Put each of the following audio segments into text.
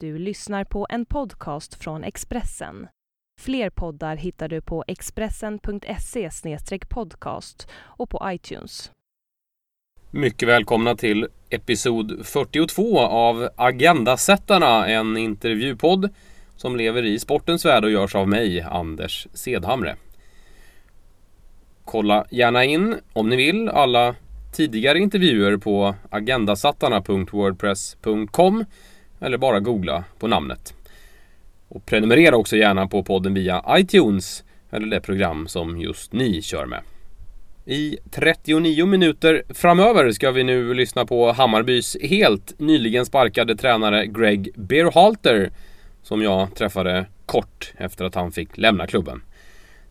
Du lyssnar på en podcast från Expressen. Fler poddar hittar du på expressen.se podcast och på iTunes. Mycket välkomna till episod 42 av Agendasättarna, en intervjupodd som lever i sportens värld och görs av mig, Anders Sedhamre. Kolla gärna in, om ni vill, alla tidigare intervjuer på agendasattarna.wordpress.com eller bara googla på namnet. Och prenumerera också gärna på podden via iTunes eller det program som just ni kör med. I 39 minuter framöver ska vi nu lyssna på Hammarbys helt nyligen sparkade tränare Greg Berhalter som jag träffade kort efter att han fick lämna klubben.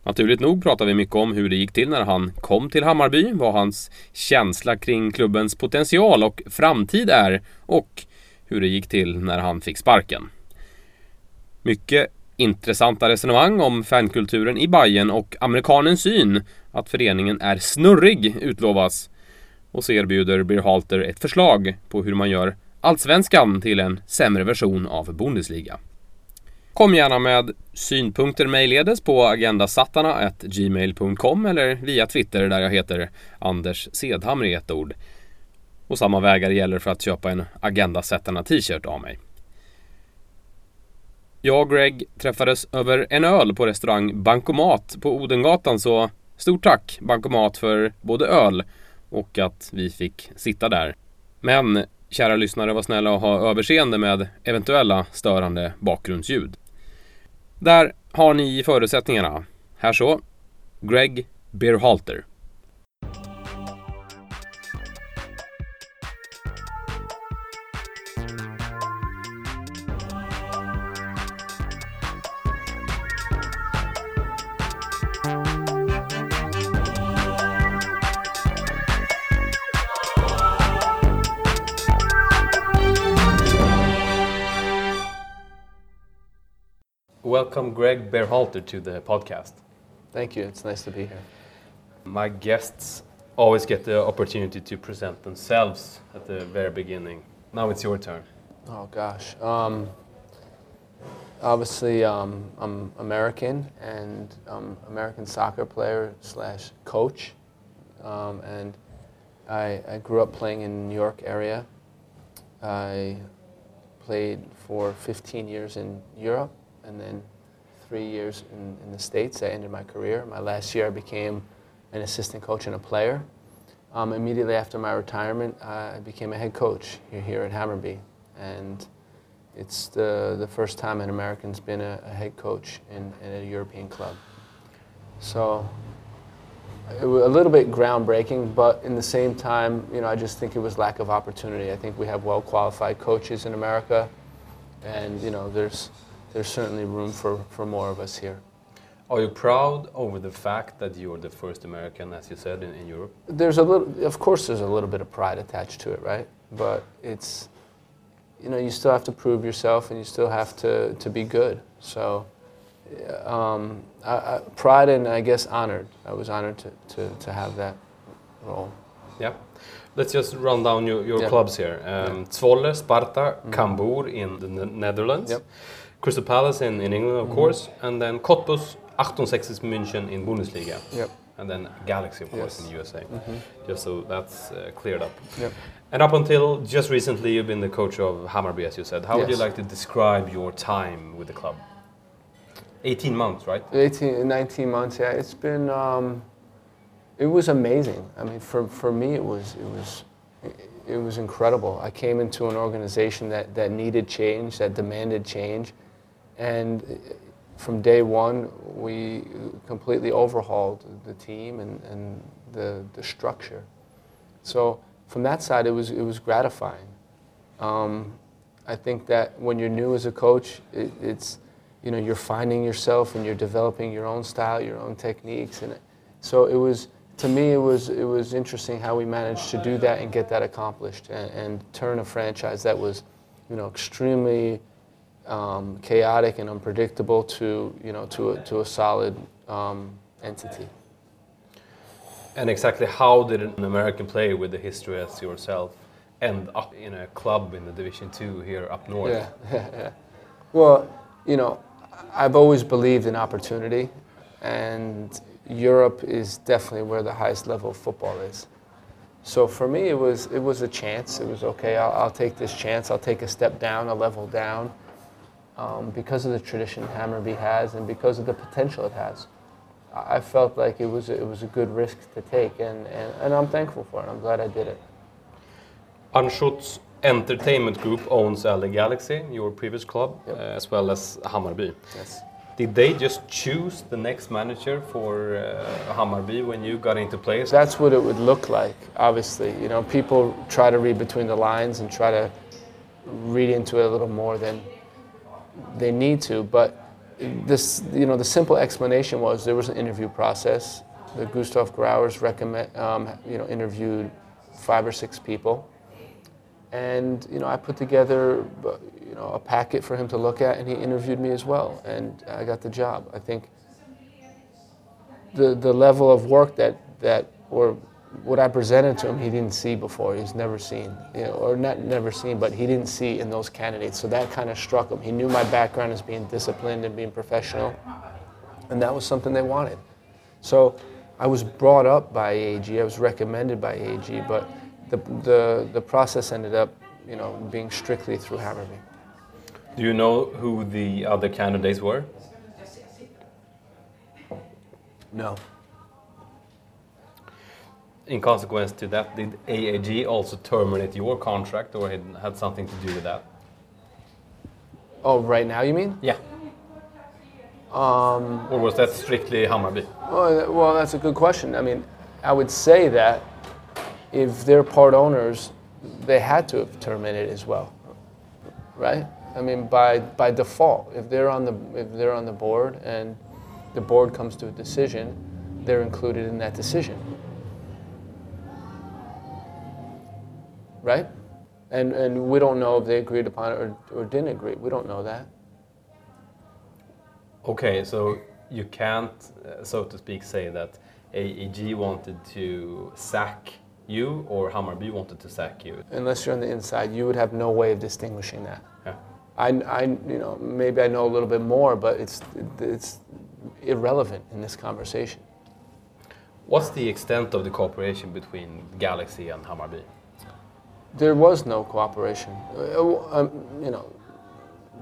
Naturligt nog pratar vi mycket om hur det gick till när han kom till Hammarby, vad hans känsla kring klubbens potential och framtid är och hur det gick till när han fick sparken. Mycket intressanta resonemang om fankulturen i Bayern och amerikanens syn att föreningen är snurrig utlovas. Och så erbjuder Birhalter ett förslag på hur man gör Allsvenskan till en sämre version av Bundesliga. Kom gärna med synpunkter mejledes på agendasattarna.gmail.com eller via Twitter där jag heter Anders Sedhamre i ett ord. Och samma vägar gäller för att köpa en Agendasättarna t-shirt av mig. Jag och Greg träffades över en öl på restaurang Bankomat på Odengatan så stort tack Bankomat för både öl och att vi fick sitta där. Men kära lyssnare var snälla och ha överseende med eventuella störande bakgrundsljud. Där har ni förutsättningarna. Här så. Greg Beerhalter. Welcome, Gregg Berhalter, to the podcast. Thank you. It's nice to be here. My guests always get the opportunity to present themselves at the very beginning. Now it's your turn. Oh gosh. Um, obviously, um, I'm American and I'm American soccer player slash coach, um, and I, I grew up playing in New York area. I played for 15 years in Europe and then three years in, in the States. I ended my career. My last year, I became an assistant coach and a player. Um, immediately after my retirement, I became a head coach here, here at Hammarby. And it's the, the first time an American's been a, a head coach in, in, a European club. So it was a little bit groundbreaking, but in the same time, you know, I just think it was lack of opportunity. I think we have well qualified coaches in America, and you know, there's there's certainly room for, for more of us here. Are you proud over the fact that you're the first American, as you said, in, in Europe? There's a little, of course, there's a little bit of pride attached to it, right? But it's, you know, you still have to prove yourself and you still have to, to be good. So, um, I, I, pride and I guess honored. I was honored to, to, to have that role. Yeah. Let's just run down your, your yeah. clubs here. Um, yeah. Zwolle, Sparta, mm -hmm. Cambuur in the Netherlands. Yep. Crystal Palace in, in England, of mm -hmm. course, and then Cottbus 68 München in Bundesliga. Yep. And then Galaxy, of course, yes. in the USA. Mm -hmm. Just so that's uh, cleared up. Yep. And up until just recently, you've been the coach of Hammarby, as you said. How yes. would you like to describe your time with the club? 18 months, right? 18, 19 months, yeah. It's been, um, it was amazing. I mean, for, for me, it was, it was, it was incredible. I came into an organization that, that needed change, that demanded change and from day one, we completely overhauled the team and, and the, the structure. So from that side, it was, it was gratifying. Um, I think that when you're new as a coach, it, it's, you know, you're finding yourself and you're developing your own style, your own techniques. And so it was, to me, it was, it was interesting how we managed to do that and get that accomplished and, and turn a franchise that was, you know, extremely um, chaotic and unpredictable to you know to a, to a solid um, entity. And exactly how did an American player with the history as yourself end up in a club in the Division Two here up north? Yeah. Well, you know, I've always believed in opportunity, and Europe is definitely where the highest level of football is. So for me, it was it was a chance. It was okay. I'll, I'll take this chance. I'll take a step down, a level down, um, because of the tradition Hammarby has and because of the potential it has. I felt like it was a, it was a good risk to take, and, and, and I'm thankful for it. I'm glad I did it. Anschutz Entertainment Group owns LA Galaxy, your previous club, Yep. uh, as well as Hammarby. Yes. Did they just choose the next manager for uh, Hammarby when you got into place? That's what it would look like, obviously. You know, people try to read between the lines and try to read into it a little more than they need to. But this, you know, the simple explanation was there was an interview process. The Gustav Grauers recommend, um, you know, interviewed five or six people. And, you know, I put together, uh, you know, a packet for him to look at, and he interviewed me as well. And I got the job. I think the, the level of work that, that or what I presented to him, he didn't see before. He's never seen, you know, or not never seen, but he didn't see in those candidates. So that kind of struck him. He knew my background as being disciplined and being professional, and that was something they wanted. So I was brought up by AEG. I was recommended by AEG, but the, the, the process ended up, you know, being strictly through Hammarby. Do you know who the other candidates were? No. In consequence to that, did AEG also terminate your contract or had, had something to do with that? Oh, right now you mean? Yeah. Um, or was that strictly Hammarby? Well, well, that's a good question. I mean, I would say that if they're part owners, they had to have terminated as well, right? I mean, by by default, if they're on the if they're on the board and the board comes to a decision, they're included in that decision, right? And and we don't know if they agreed upon it or, or didn't agree. We don't know that. Okay, so you can't, uh, so to speak, say that AEG wanted to sack you or Hammarby wanted to sack you. Unless you're on the inside, you would have no way of distinguishing that. Yeah. I, I, you know, maybe I know a little bit more, but it's, it's irrelevant in this conversation. What's the extent of the cooperation between Galaxy and Hammarby? There was no cooperation. Uh, um, you know,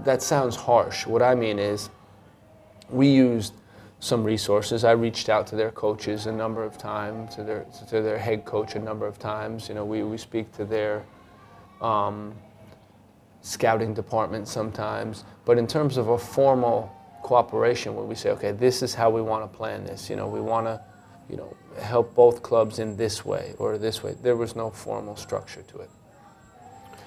that sounds harsh. What I mean is, we used some resources. I reached out to their coaches a number of times, to their to their head coach a number of times. You know, we, we speak to their um, scouting department sometimes. But in terms of a formal cooperation, where we say, okay, this is how we want to plan this. You know, we want to, you know, help both clubs in this way or this way. There was no formal structure to it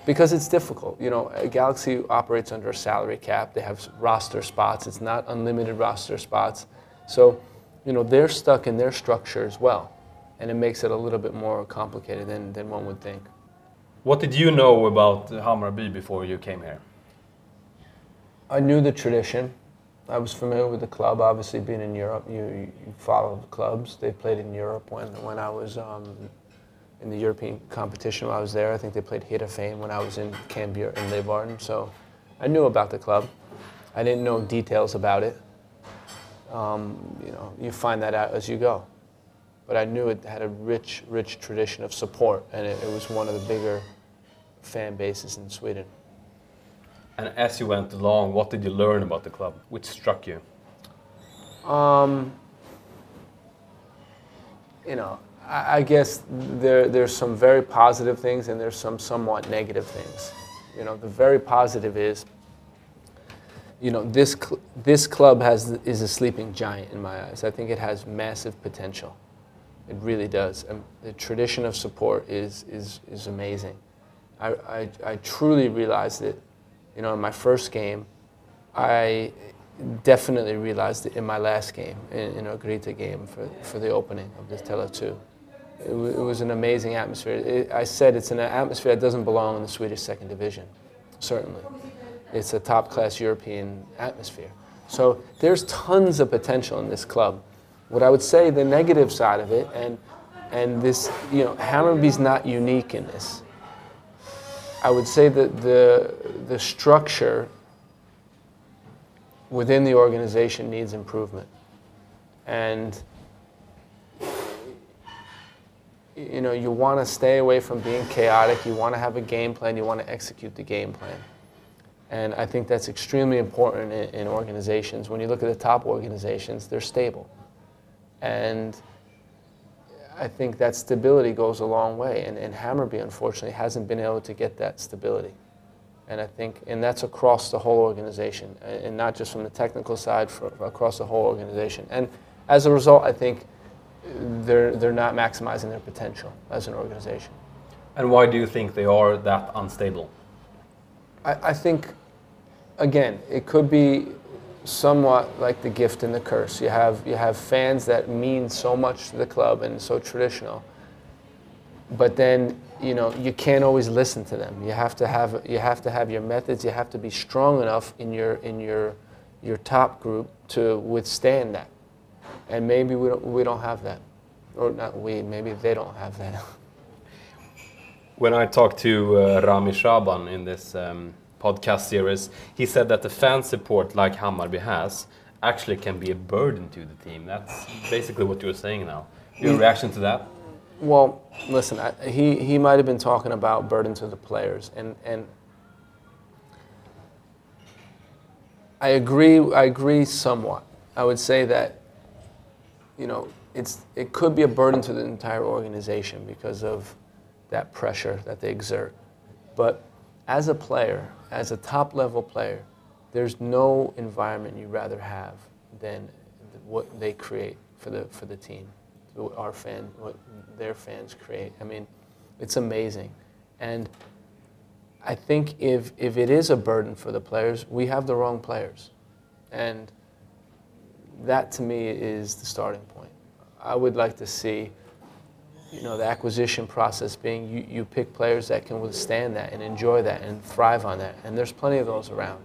because it's difficult. You know, a Galaxy operates under a salary cap. They have roster spots. It's not unlimited roster spots. So, you know, they're stuck in their structure as well. And it makes it a little bit more complicated than, than one would think. What did you know about Hammarby before you came here? I knew the tradition. I was familiar with the club. Obviously, being in Europe, you, you follow the clubs. They played in Europe when, when I was um, in the European competition when I was there. I think they played Heerenveen when I was in Cambuur and Leeuwarden. So I knew about the club. I didn't know details about it. Um, you know, you find that out as you go. But I knew it had a rich, rich tradition of support, and it, it was one of the bigger fan bases in Sweden. And as you went along, what did you learn about the club? Which struck you? Um, you know, I, guess there, there's some very positive things and there's some somewhat negative things. You know, the very positive is, you know, this, cl- this club has, is a sleeping giant in my eyes. I think it has massive potential. It really does. And the tradition of support is, is, is amazing. I, I, I truly realized it, you know, in my first game. I definitely realized it in my last game, in, in a Grita game for, for the opening of this Tele 2. It, it was an amazing atmosphere. It, I said it's an atmosphere that doesn't belong in the Swedish second division, certainly. It's a top class European atmosphere. So there's tons of potential in this club. What I would say, the negative side of it, and, and this, you know, Hammarby's not unique in this. I would say that the, the structure within the organization needs improvement. And you know, you want to stay away from being chaotic. You want to have a game plan. You want to execute the game plan. And I think that's extremely important in, in organizations. When you look at the top organizations, they're stable. And I think that stability goes a long way. And, and Hammarby, unfortunately, hasn't been able to get that stability. And I think, and that's across the whole organization, and not just from the technical side, for, across the whole organization. And as a result, I think they're, they're not maximizing their potential as an organization. And why do you think they are that unstable? I, I think, again, it could be somewhat like the gift and the curse. You have, you have fans that mean so much to the club and so traditional, but then you know you can't always listen to them. You have to have you have to have your methods. You have to be strong enough in your in your your top group to withstand that. And maybe we don't, we don't have that. Or not we, maybe they don't have that. when I talked to uh, Rami Shaban in this um, podcast series, he said that the fan support like Hammarby has actually can be a burden to the team. That's basically what you're saying now. Your reaction to that? Well, listen, I, he, he might have been talking about burden to the players, and, and I agree. I agree somewhat. I would say that you know, it's, it could be a burden to the entire organization because of that pressure that they exert. But as a player, as a top level player, there's no environment you'd rather have than what they create for the, for the team, our fan, what their fans create. I mean, it's amazing. And I think if, if it is a burden for the players, we have the wrong players. And that to me is the starting point. I would like to see, you know, the acquisition process being you, you pick players that can withstand that and enjoy that and thrive on that. And there's plenty of those around.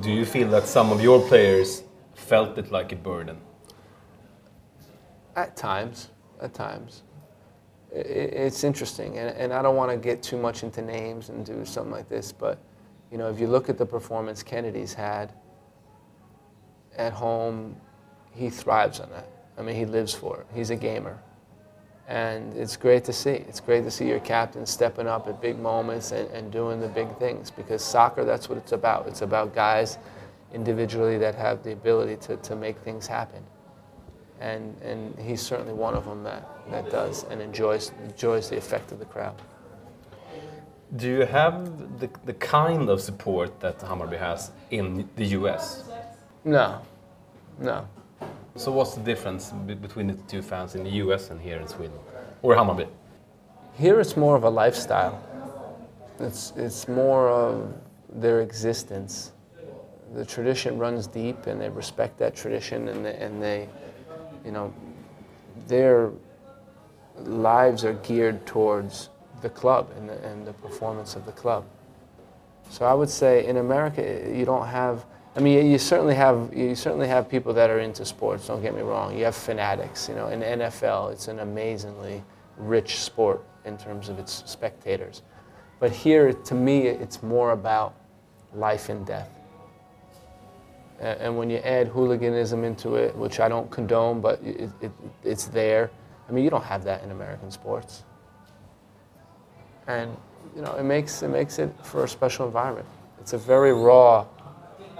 Do you feel that some of your players felt it like a burden? At times, at times. It's interesting, and, and I don't want to get too much into names and do something like this, but you know, if you look at the performance Kennedy's had, at home, he thrives on that. I mean, he lives for it. He's a gamer. And it's great to see. It's great to see your captain stepping up at big moments and, and doing the big things because soccer, that's what it's about. It's about guys individually that have the ability to, to make things happen. And, and he's certainly one of them that, that does and enjoys, enjoys the effect of the crowd. Do you have the, the kind of support that Hammarby has in the US? No, no. So what's the difference between the two fans in the US and here in Sweden? Or Hammarby? Here it's more of a lifestyle. It's, it's more of their existence. The tradition runs deep and they respect that tradition and they, and they you know, their lives are geared towards the club and the, and the performance of the club. So I would say in America, you don't have I mean, you certainly have you certainly have people that are into sports. Don't get me wrong. You have fanatics. You know, in NFL, it's an amazingly rich sport in terms of its spectators. But here, to me, it's more about life and death. And when you add hooliganism into it, which I don't condone, but it, it, it's there. I mean, you don't have that in American sports. And you know, it makes it makes it for a special environment. It's a very raw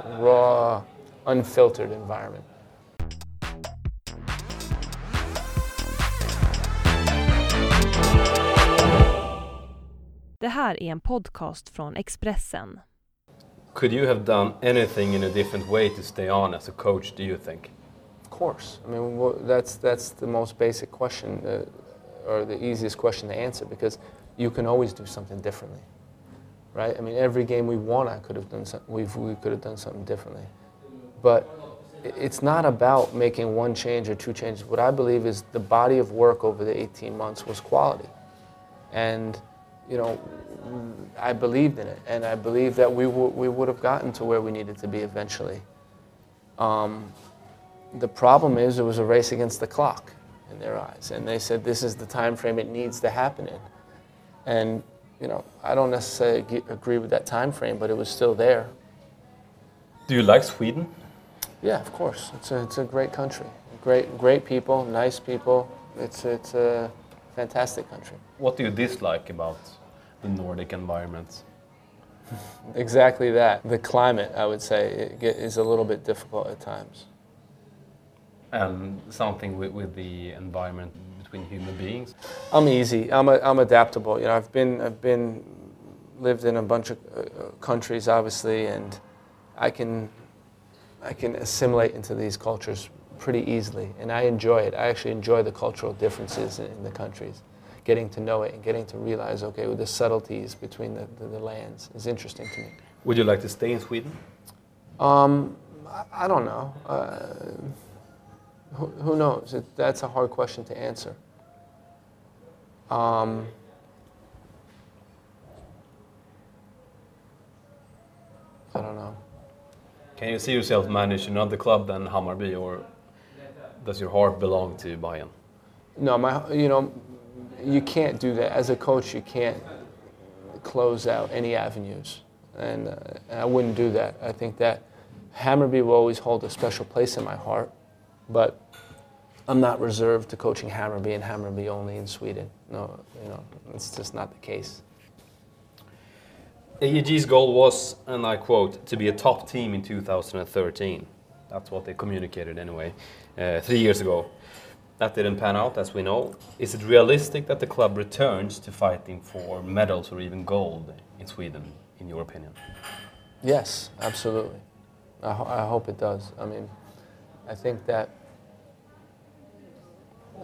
raw, unfiltered environment. Det här är en podcast från Expressen. Could you have done anything in a different way to stay on as a coach, do you think? Of course. I mean, that's, that's the most basic question, uh, or the easiest question to answer, because you can always do something differently right? I mean, every game we won, I could have done some, we we could have done something differently. But it's not about making one change or two changes. What I believe is the body of work over the 18 months was quality. And, you know, I believed in it. And I believe that we, we would have gotten to where we needed to be eventually. Um, the problem is it was a race against the clock in their eyes. And they said this is the time frame it needs to happen in. And you know, I don't necessarily agree with that time frame, but it was still there. Do you like Sweden? Yeah, of course. It's a, it's a great country. Great, great people, nice people. It's, it's a fantastic country. What do you dislike about the Nordic environment? Exactly that. The climate, I would say, is a little bit difficult at times. And something with, with the environment between human beings? I'm easy. I'm, a, I'm adaptable. You know, I've been, I've been, lived in a bunch of uh, countries, obviously, and I can, I can assimilate into these cultures pretty easily, and I enjoy it. I actually enjoy the cultural differences in, in the countries. Getting to know it and getting to realize, okay, well, the subtleties between the, the, the lands is interesting to me. Would you like to stay in Sweden? Um, I, I don't know. Uh, who, who knows? It, that's a hard question to answer. Um, I don't know. Can you see yourself manage another club than Hammarby, or does your heart belong to Bajen? No, my, you know, you can't do that. As a coach, you can't close out any avenues. And, uh, and I wouldn't do that. I think that Hammarby will always hold a special place in my heart, but I'm not reserved to coaching Hammarby and Hammarby only in Sweden. No, you know, it's just not the case. AEG's goal was, and I quote, to be a top team in 2013. That's what they communicated anyway, uh, three years ago. That didn't pan out, as we know. Is it realistic that the club returns to fighting for medals or even gold in Sweden, in your opinion? Yes, absolutely. I, ho- I hope it does. I mean, I think that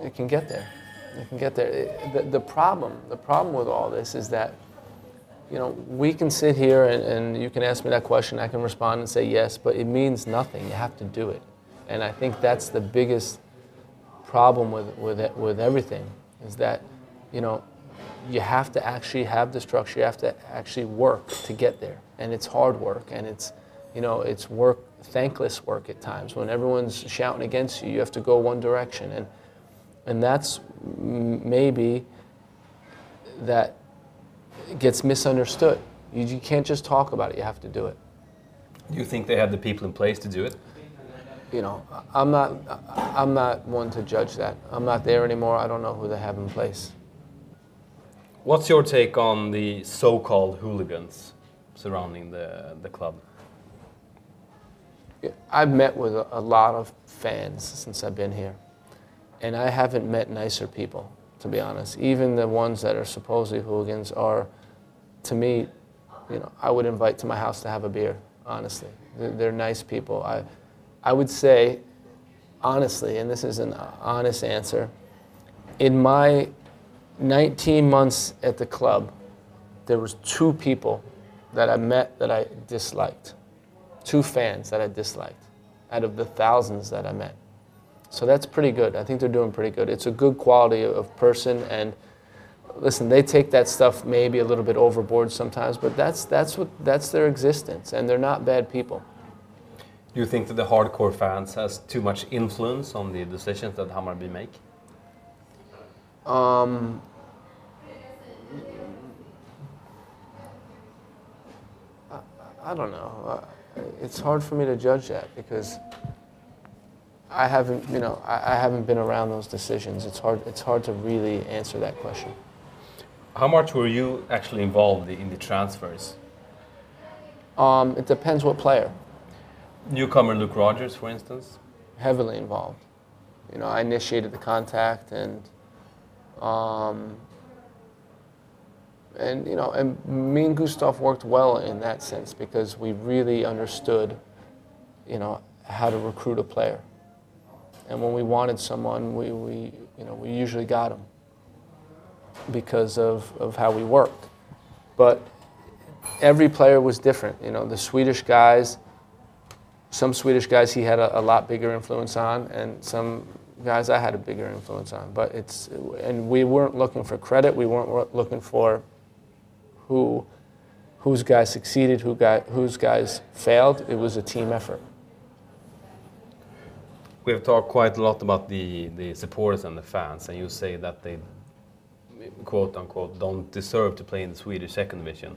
it can get there. It can get there. It- the, the problem, the problem with all this is that, you know, we can sit here and, and you can ask me that question. I can respond and say yes, but it means nothing. You have to do it, and I think that's the biggest problem with with it, with everything is that, you know, you have to actually have the structure. You have to actually work to get there, and it's hard work, and it's, you know, it's work, thankless work at times. When everyone's shouting against you, you have to go one direction, and and that's maybe that gets misunderstood. You, you can't just talk about it; you have to do it. Do you think they have the people in place to do it? You know, I'm not, I'm not one to judge that. I'm not there anymore. I don't know who they have in place. What's your take on the so-called hooligans surrounding the, the club? I've met with a, a lot of fans since I've been here, and I haven't met nicer people, to be honest. Even the ones that are supposedly hooligans are, to me, you know, I would invite to my house to have a beer. Honestly, they're, they're nice people. I, I would say, honestly, and this is an honest answer, in my 19 months at the club, there was two people that I met that I disliked two fans that I disliked out of the thousands that I met. So that's pretty good. I think they're doing pretty good. It's a good quality of person and listen, they take that stuff maybe a little bit overboard sometimes, but that's that's what that's their existence and they're not bad people. Do you think that the hardcore fans has too much influence on the decisions that Hammarby make? Um, I, I don't know. It's hard for me to judge that because I haven't, you know, I, I haven't been around those decisions. It's hard. It's hard to really answer that question. How much were you actually involved in the transfers? Um, it depends what player. Newcomer Luke Rogers, for instance. Heavily involved. You know, I initiated the contact and, um, and you know, and me and Gustav worked well in that sense because we really understood, you know, how to recruit a player. And when we wanted someone, we, we you know, we usually got them because of, of how we worked. But every player was different. You know, the Swedish guys, some Swedish guys he had a, a lot bigger influence on, and some guys I had a bigger influence on. But it's, and we weren't looking for credit. We weren't looking for who, whose guys succeeded, who guy, whose guys failed. It was a team effort. We have talked quite a lot about the, the supporters and the fans, and you say that they quote unquote, don't deserve to play in the Swedish second division.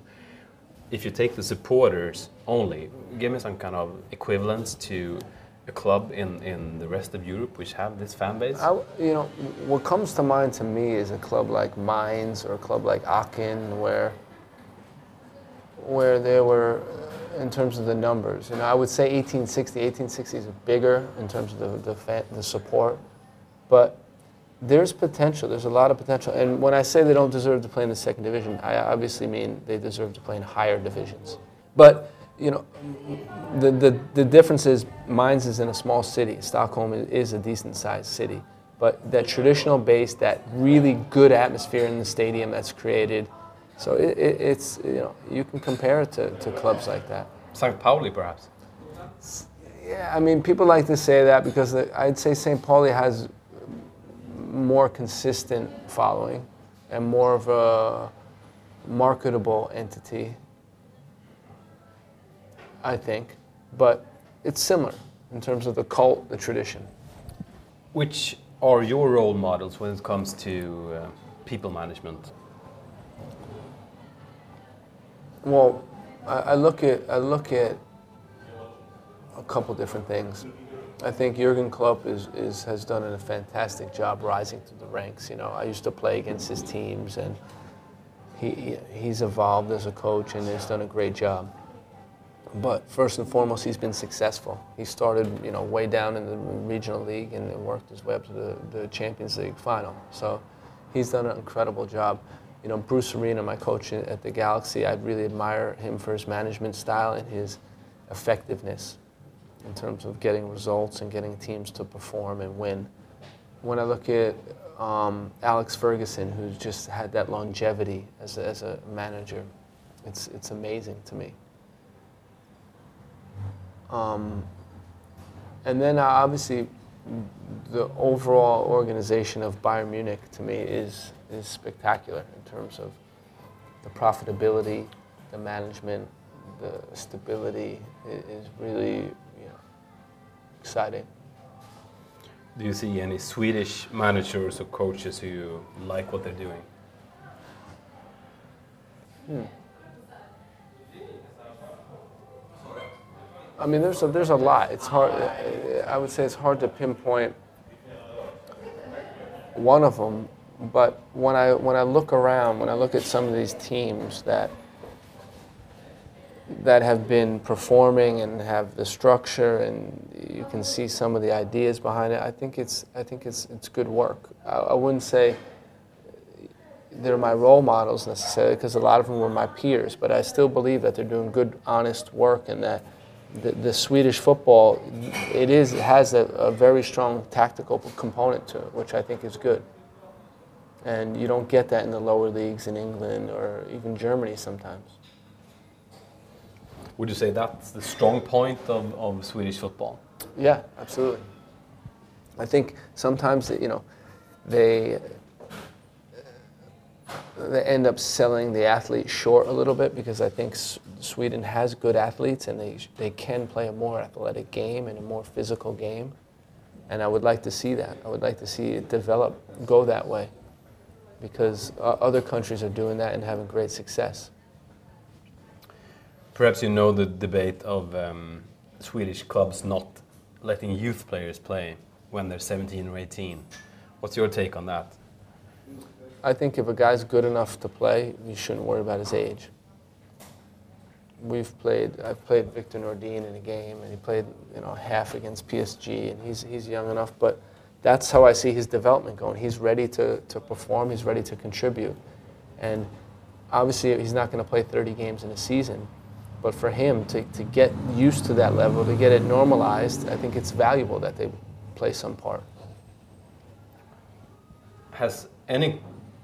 If you take the supporters only, give me some kind of equivalence to a club in, in the rest of Europe which have this fan base? I, you know, what comes to mind to me is a club like Mainz or a club like Aachen, where where there were, in terms of the numbers, you know, I would say 1860. 1860 is bigger in terms of the the, the support, but there's potential. There's a lot of potential. And when I say they don't deserve to play in the second division, I obviously mean they deserve to play in higher divisions. But you know, the, the, the difference is Mainz is in a small city. Stockholm is a decent sized city. But that traditional base, that really good atmosphere in the stadium that's created, so it, it, it's, you know, you can compare it to, to clubs like that. St. Pauli, perhaps? Yeah, I mean, people like to say that because I'd say St. Pauli has more consistent following and more of a marketable entity I think, but it's similar in terms of the cult, the tradition. Which are your role models when it comes to uh, people management? Well, I, I, look at I look at a couple different things. I think Jurgen Klopp is, is has done a fantastic job rising through the ranks. You know, I used to play against his teams, and he he's evolved as a coach and has done a great job. But first and foremost, he's been successful. He started, you know, way down in the regional league and worked his way up to the, the Champions League final. So he's done an incredible job. You know, Bruce Arena, my coach at the Galaxy, I really admire him for his management style and his effectiveness in terms of getting results and getting teams to perform and win. When I look at um, Alex Ferguson, who's just had that longevity as a, as a manager, it's, it's amazing to me. Um, and then uh, obviously, the overall organization of Bayern Munich to me is is spectacular terms of the profitability, the management, the stability is really you know, exciting. Do you see any Swedish managers or coaches who like what they're doing? Hmm. I mean, there's a, there's a lot. It's hard. I would say it's hard to pinpoint one of them. But when I when I look around, when I look at some of these teams that that have been performing and have the structure, and you can see some of the ideas behind it. I think it's I think it's it's good work. I, I wouldn't say they're my role models necessarily because a lot of them were my peers, but I still believe that they're doing good, honest work and that the, the Swedish football, it is it has a, a, very strong tactical component to it, which I think is good. And you don't get that in the lower leagues in England or even Germany sometimes. Would you say that's the strong point of, of Swedish football? Yeah, absolutely. I think sometimes you know they they end up selling the athlete short a little bit because I think Sweden has good athletes and they, they can play a more athletic game and a more physical game. And I would like to see that. I would like to see it develop, go that way because uh, other countries are doing that and having great success. Perhaps you know the debate of um, Swedish clubs not letting youth players play when they're 17 or 18. What's your take on that? I think if a guy's good enough to play, you shouldn't worry about his age. We've played. I've played Victor Nordin in a game, and he played, you know, half against PSG, and he's he's young enough. But that's how I see his development going. He's ready to to perform. He's ready to contribute, and obviously he's not going to play 30 games in a season. But for him to, to get used to that level, to get it normalized, I think it's valuable that they play some part. Has any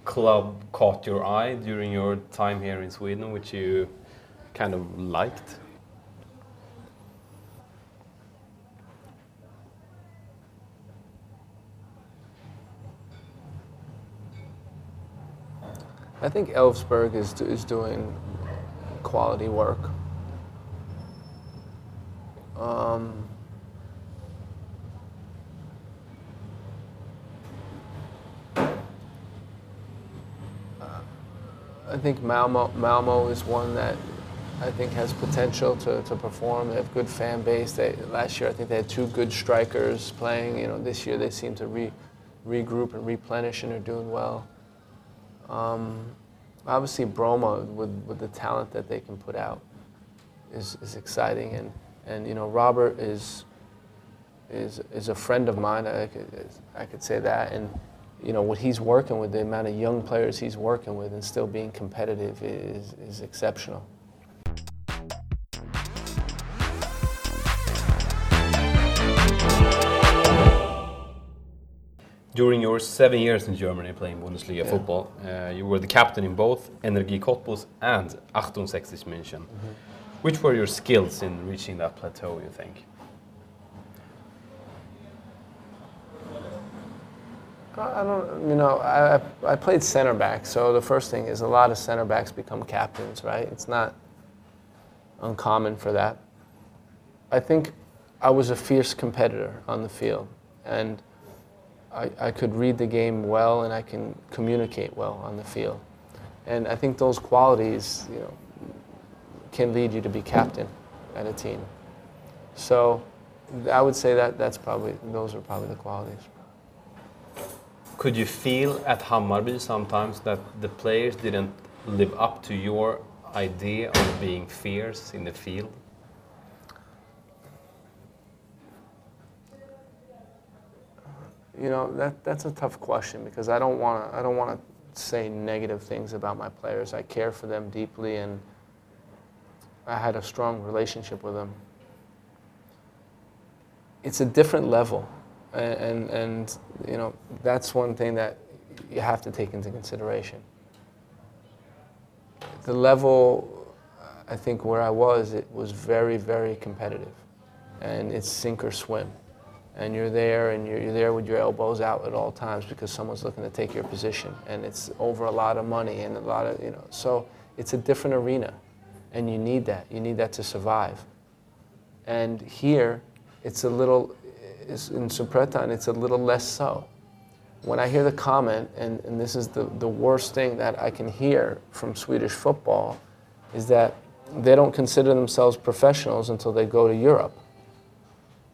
club caught your eye during your time here in Sweden, which you kind of liked? I think Elfsborg is, is doing quality work. Um, I think Malmo, Malmo is one that I think has potential to, to perform. They have good fan base. They, last year, I think they had two good strikers playing. You know, this year they seem to re, regroup and replenish and are doing well. Um, obviously, Bromma, with, with the talent that they can put out, is, is exciting. And, and, you know, Robert is, is, is a friend of mine. I could, I could say that. And, you know, what he's working with, the amount of young players he's working with and still being competitive is, is exceptional. During your seven years in Germany playing Bundesliga Yeah. football, uh, you were the captain in both Energie Cottbus and 68 München. Which were your skills in reaching that plateau, you think? I don't, you know, I, I- I played center back, so the first thing is a lot of center backs become captains, right? It's not uncommon for that. I think I was a fierce competitor on the field, and I, I could read the game well and I can communicate well on the field. And I think those qualities, you know, can lead you to be captain at a team. So I would say that that's probably, those are probably the qualities. Could you feel at Hammarby sometimes that the players didn't live up to your idea of being fierce in the field? You know that that's a tough question because I don't want to I don't want to say negative things about my players. I care for them deeply and I had a strong relationship with them. It's a different level, and and, and you know that's one thing that you have to take into consideration. The level, I think where I was, it was very very competitive, and it's sink or swim and you're there and you're, you're there with your elbows out at all times because someone's looking to take your position. And it's over a lot of money and a lot of you know so it's a different arena. And you need that. You need that to survive. And here it's a little it's, in Superettan it's a little less so. When I hear the comment and, and this is the, the worst thing that I can hear from Swedish football is that they don't consider themselves professionals until they go to Europe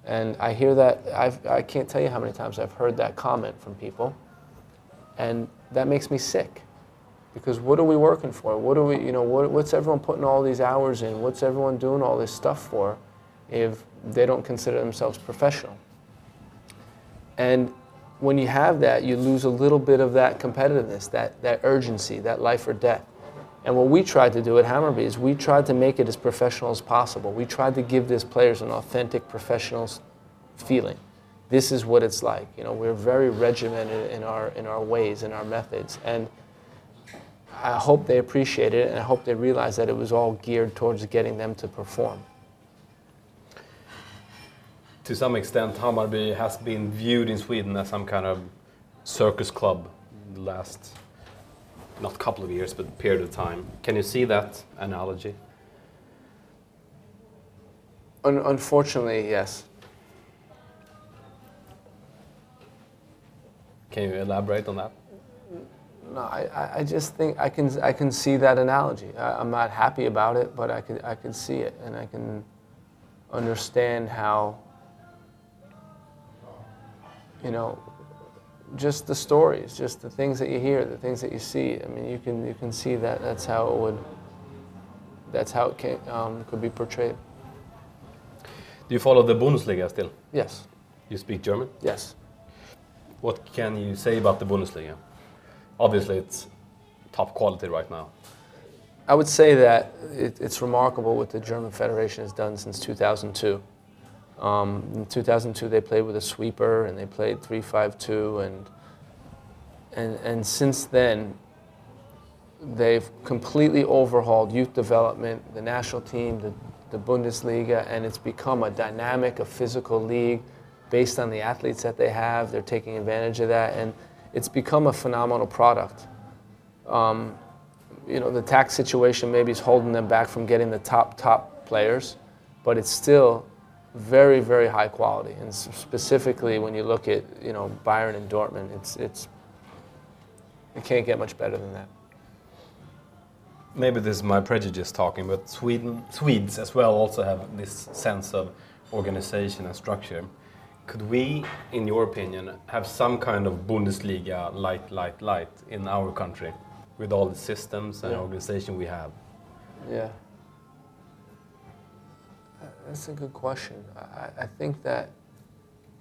and I hear that, I've, I can't tell you how many times I've heard that comment from people. And that makes me sick. Because what are we working for? What are we, you know, what, what's everyone putting all these hours in? What's everyone doing all this stuff for if they don't consider themselves professional? And when you have that, you lose a little bit of that competitiveness, that, that urgency, that life or death. And what we tried to do at Hammarby is we tried to make it as professional as possible. We tried to give these players an authentic professional feeling. This is what it's like. You know, we're very regimented in our in our ways, in our methods, and I hope they appreciate it, and I hope they realize that it was all geared towards getting them to perform. To some extent, Hammarby has been viewed in Sweden as some kind of circus club the last, not a couple of years, but period of time. Can you see that analogy? Un- unfortunately, yes. Can you elaborate on that? No, I, I- I just think I can, I can see that analogy. I, I'm not happy about it, but I can, I can see it and I can understand how, you know, just the stories, just the things that you hear, the things that you see. I mean, you can, you can see that that's how it would, that's how it can, um, could be portrayed. Do you follow the Bundesliga still? Yes, You speak German? yes. What can you say about the Bundesliga? Obviously, it's top quality right now. I would say that it, it's remarkable what the German Federation has done since 2002. Um, in 2002, they played with a sweeper and they played 3-5-2, and and and since then, they've completely overhauled youth development, the national team, the, the Bundesliga, and it's become a dynamic, a physical league based on the athletes that they have. They're taking advantage of that, and it's become a phenomenal product Um, you know, the tax situation maybe is holding them back from getting the top, top players, but it's still very, very high quality. And specifically when you look at, you know, Bayern and Dortmund, it's, it's, it can't get much better than that. maybe this is my prejudice talking, but Sweden, Swedes as well also have this sense of organization and structure. Could we, in your opinion, have some kind of Bundesliga light, light, light in our country with all the systems and Yeah. organization we have? Yeah. That's a good question. I, I think that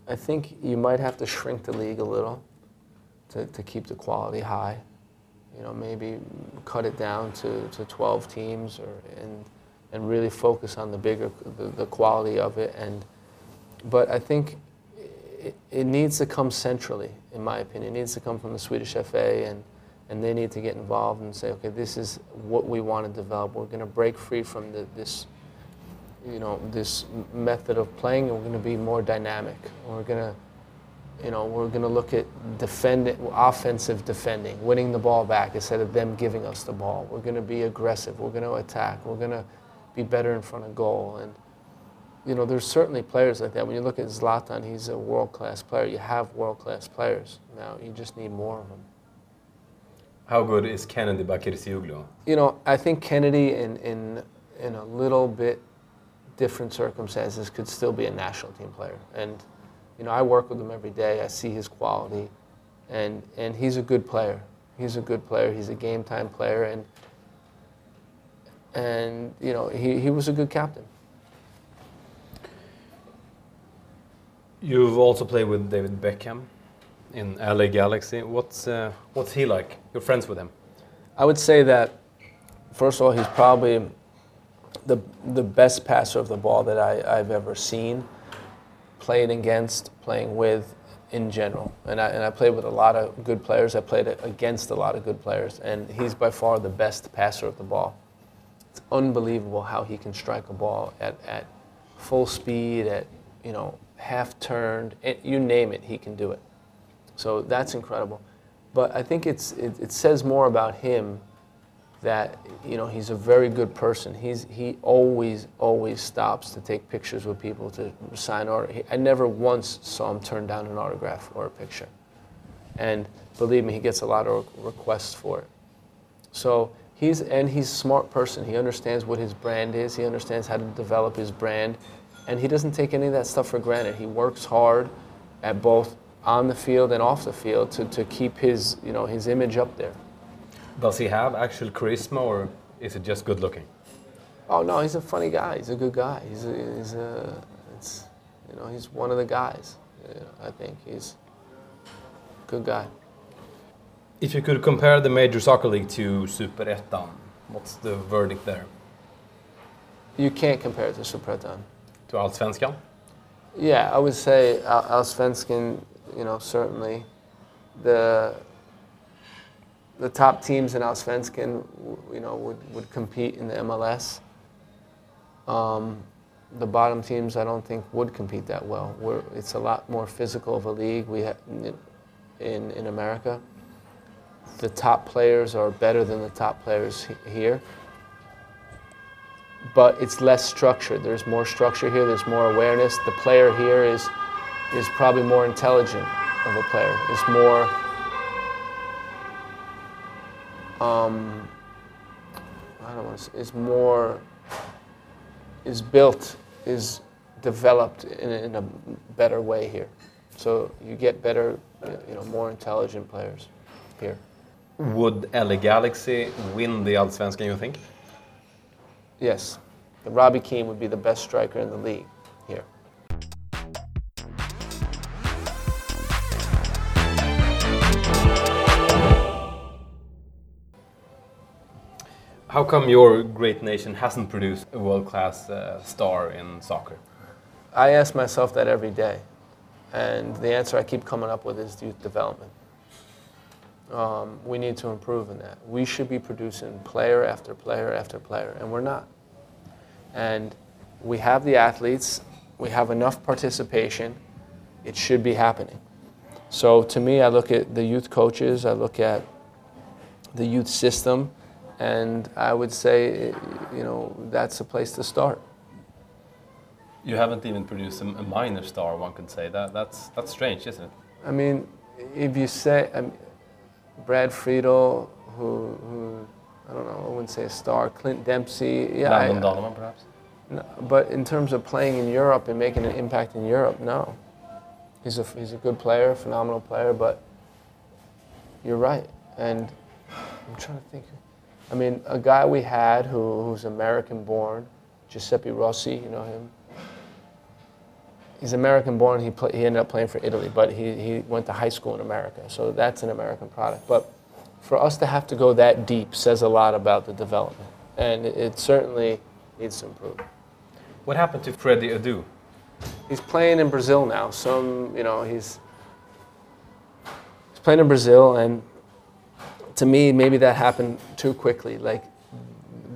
I think you might have to shrink the league a little to, to keep the quality high. You know, maybe cut it down to, to 12 teams or and and really focus on the bigger the, the quality of it and but I think it, it needs to come centrally in my opinion. It needs to come from the Swedish FA and and they need to get involved and say, okay, this is what we want to develop. We're going to break free from the, this, you know, this method of playing, and we're going to be more dynamic. We're going to, you know, we're going to look at defend offensive defending, winning the ball back instead of them giving us the ball. We're going to be aggressive. We're going to attack. We're going to be better in front of goal. And you know, there's certainly players like that. When you look at Zlatan, he's a world-class player. You have world-class players now. You just need more of them. How good is Kennedy Bakircioglu? You know, I think Kennedy, in, in, in a little bit different circumstances, could still be a national team player. And, you know, I work with him every day. I see his quality. And, and he's a good player. He's a good player. He's a game time player. And, and you know, he, he was a good captain. You've also played with David Beckham in LA Galaxy. What's, uh, what's he like? You're friends with him. I would say that, first of all, he's probably the, the best passer of the ball that I, I've ever seen, played against, playing with in general. And I, and I played with a lot of good players. I played against a lot of good players. And he's by far the best passer of the ball. It's unbelievable how he can strike a ball at, at full speed, at, you know, half turned, eh, you name it, he can do it. So that's incredible. But I think it's, it, it says more about him that you know he's a very good person. He's he always always stops to take pictures with people to sign or I never once saw him turn down an autograph or a picture. And believe me, he gets a lot of requests for it. So he's and he's a smart person. He understands what his brand is. He understands how to develop his brand, and he doesn't take any of that stuff for granted. He works hard at both on the field and off the field to, to keep his you know his image up there. Does he have actual charisma or is it just good looking? Oh no, he's a funny guy. He's a good guy. He's a, he's a it's you know he's one of the guys. You know, I think he's a good guy. If you could compare the major soccer league to Superettan, what's the verdict there? You can't compare it to Superettan. To Allsvenskan? Yeah, I would say Al- Allsvenskan. You know, certainly the the top teams in Allsvenskan, you know, would, would compete in the MLS. Um, the bottom teams, I don't think, would compete that well. We're, it's a lot more physical of a league we ha- in, in America. The top players are better than the top players he- here. But it's less structured. There's more structure here. There's more awareness. The player here is is probably more intelligent of a player. Is more um, I don't want to say, is more, is built, is developed in, a- in a better way here. So you get better, you know, more intelligent players here. Would LA Galaxy win the Allsvenskan, you think? Yes, Robbie Keane would be the best striker in the league here. How come your great nation hasn't produced a world-class uh, star in soccer? I ask myself that every day, and the answer I keep coming up with is youth development. Um, we need to improve in that. We should be producing player after player after player, and we're not. And we have the athletes, we have enough participation, it should be happening. So to me, I look at the youth coaches, I look at the youth system, and I would say, you know, that's a place to start. You haven't even produced a, minor star, one could say. That, that's, that's strange, isn't it? I mean, if you say, I mean, Brad Friedel, who, who I don't know. I wouldn't say a star. Clint Dempsey. Yeah. Landon I- Donovan, perhaps. No, but in terms of playing in Europe and making an impact in Europe, no. He's a, he's a good player, phenomenal player, but you're right. And I'm trying to think. I mean, a guy we had who, who's American born, Giuseppe Rossi, you know him? He's American born, he, play, he ended up playing for Italy, but he, he went to high school in America, so that's an American product. But for us to have to go that deep says a lot about the development, and it, it certainly needs to improve. What happened to Freddie Adu? He's playing in Brazil now. Some, you know, he's he's playing in Brazil, and to me, maybe that happened too quickly. Like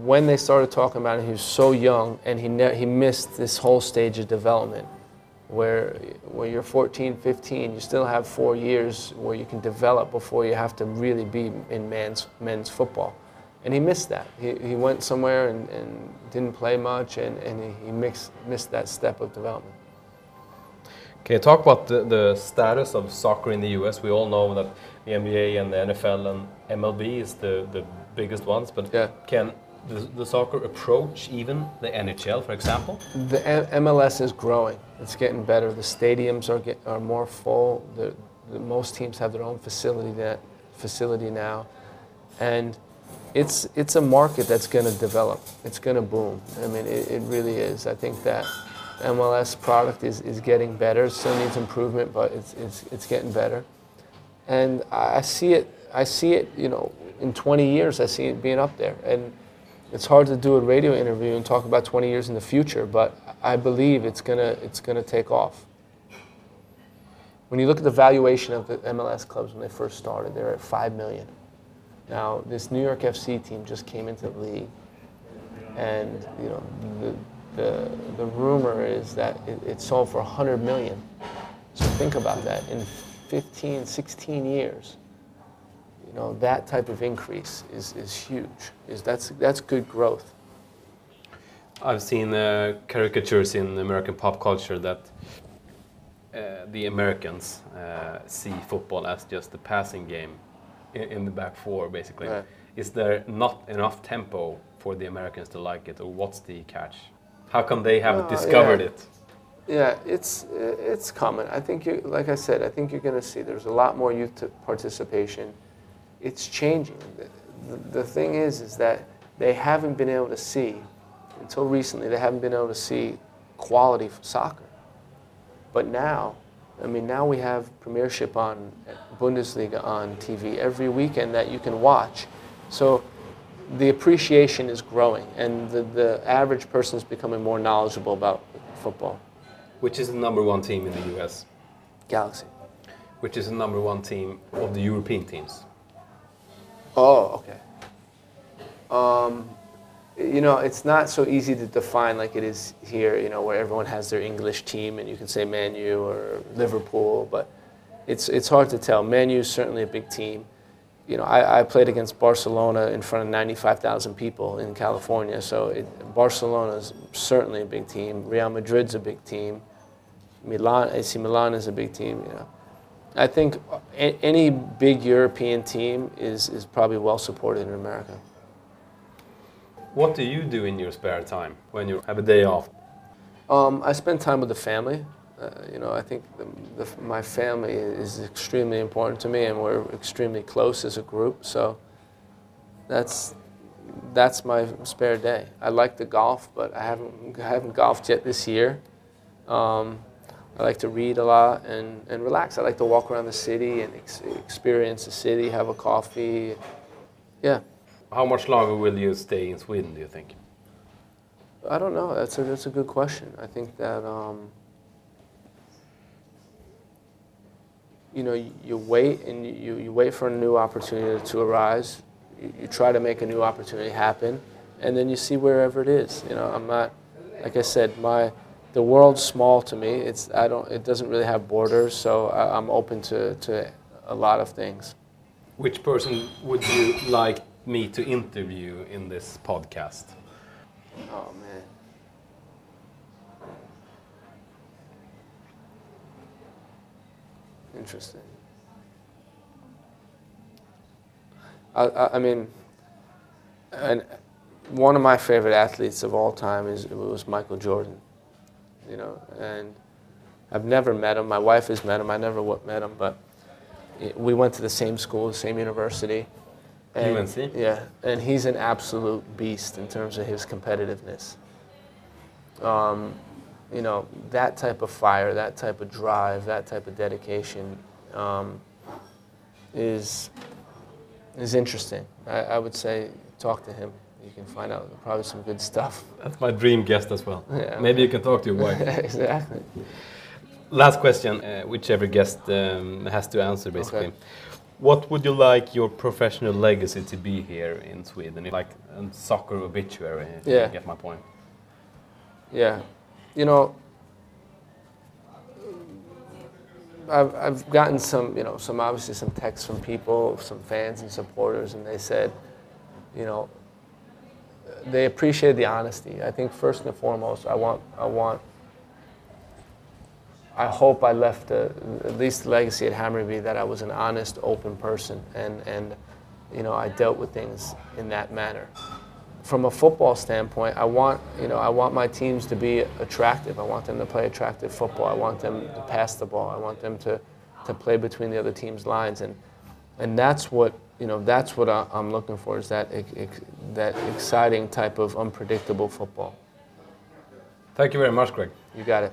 when they started talking about it, he was so young, and he ne- he missed this whole stage of development, where where you're 14, 15, you still have four years where you can develop before you have to really be in men's men's football. And he missed that. He, he went somewhere and, and didn't play much, and, and he, he mixed, missed that step of development. Can you talk about the, the status of soccer in the US? We all know that the NBA and the NFL and MLB is the, the biggest ones, but Yeah. can the, the soccer approach even the NHL, for example? The M- MLS is growing. It's getting better. The stadiums are get, are more full. The, the most teams have their own facility that facility now, and it's it's a market that's going to develop. It's going to boom. I mean, it, it really is. I think that MLS product is, is getting better. It still needs improvement, but it's, it's it's getting better. And I I see it. I see it. You know, in 20 years, I see it being up there. And it's hard to do a radio interview and talk about 20 years in the future, but I believe it's gonna it's gonna take off. When you look at the valuation of the MLS clubs when they first started, they're at five million. Now this New York FC team just came into the league, and you know the the, the rumor is that it, it sold for 100 million. So think about that in 15, 16 years you know, that type of increase is, is huge. Is that's, that's good growth. I've seen uh, caricatures in American pop culture that uh, the Americans uh, see football as just a passing game in, in the back four, basically. Right. Is there not enough tempo for the Americans to like it, or what's the catch? How come they haven't Uh, discovered yeah. it? Yeah, it's, it's common. I think, you, like I said, I think you're going to see there's a lot more youth participation. It's changing. The, the, the thing is, is that they haven't been able to see, until recently, they haven't been able to see quality soccer. But now, I mean, now we have Premiership on, Bundesliga on TV every weekend that you can watch. So the appreciation is growing, and the, the average person is becoming more knowledgeable about football. Which is the number one team in the US? Galaxy. Which is the number one team of the European teams? Oh, okay. Um, you know, it's not so easy to define like it is here, you know, where everyone has their English team and you can say Man U or Liverpool, but it's, it's hard to tell. Man U is certainly a big team. You know, I, I played against Barcelona in front of 95,000 people in California, so it, Barcelona is certainly a big team. Real Madrid's a big team. Milan, AC Milan is a big team, you know. I think a- any big European team is, is probably well supported in America. What do you do in your spare time when you have a day off? Um, I spend time with the family. Uh, you know, I think the, the, my family is extremely important to me, and we're extremely close as a group. So that's that's my spare day. I like to golf, but I haven't I haven't golfed yet this year. Um, I like to read a lot and, and relax. I like to walk around the city and ex- experience the city, have a coffee. Yeah. How much longer will you stay in Sweden, do you think? I don't know. That's a that's a good question. I think that um, you know you, wait and you, you wait for a new opportunity to arise. You, you try to make a new opportunity happen, and then you see wherever it is. You know, I'm not like I said. My the world's small to me. It's I don't. It doesn't really have borders, so I, I'm open to to a lot of things. Which person would you like me to interview in this podcast? Oh man. Interesting. I, I, I mean, and one of my favorite athletes of all time is was Michael Jordan. You know, and I've never met him. My wife has met him. I never met him, but we went to the same school, the same university. And, UNC? Yeah, and he's an absolute beast in terms of his competitiveness. Um, you know, that type of fire, that type of drive, that type of dedication um, is is interesting. I, I would say talk to him. You can find out probably some good stuff. That's my dream guest as well. Yeah. Maybe you can talk to your wife. exactly. Last question, uh, whichever guest um, has to answer basically. Okay. What would you like your professional legacy to be here in Sweden? Like a soccer obituary, if Yeah. you get my point. Yeah, you know, I've, I've gotten some, you know, some obviously some texts from people, some fans and supporters, and they said, you know, they appreciate the honesty. I think first and foremost, I want, I want, I hope I left a, at least the legacy at Hammarby that I was an honest, open person, and and, you know, I dealt with things in that manner from a football standpoint, I want you know I want my teams to be attractive. I want them to play attractive football. I want them to pass the ball. I want them to, to play between the other team's lines, and and that's what you know that's what I, I'm looking for is that that exciting type of unpredictable football. Thank you very much, Gregg. You got it.